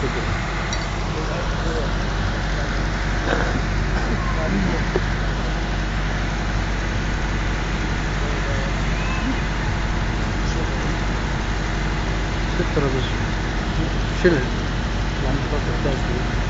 Şöyle. Şöyle. Şöyle.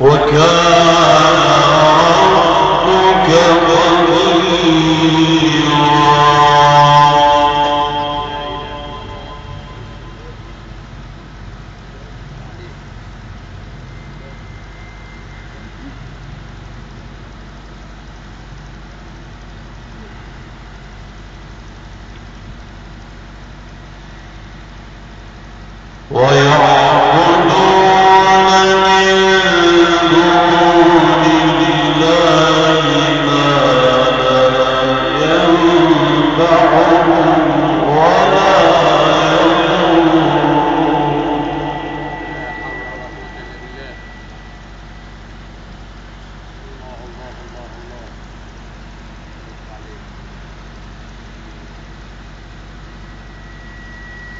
وكان ربك قديرا ويعبدون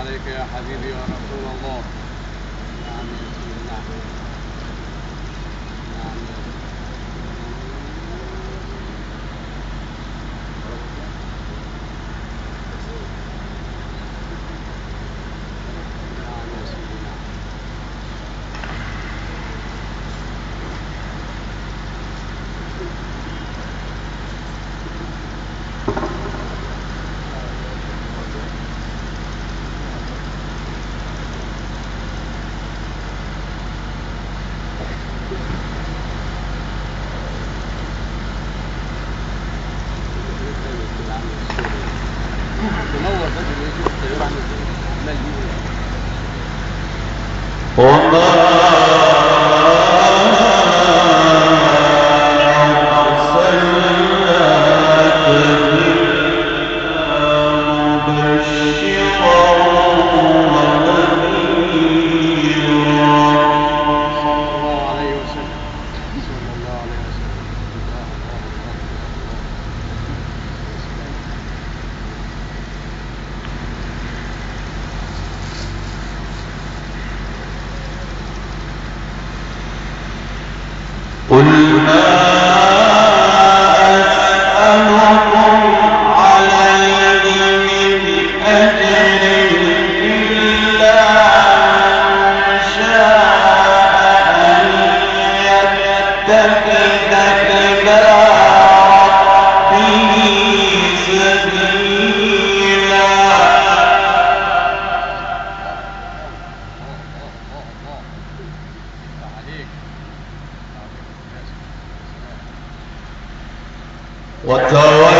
عليك يا حبيبي يا رسول الله. نعم. يا سيدي قل ما والتوالي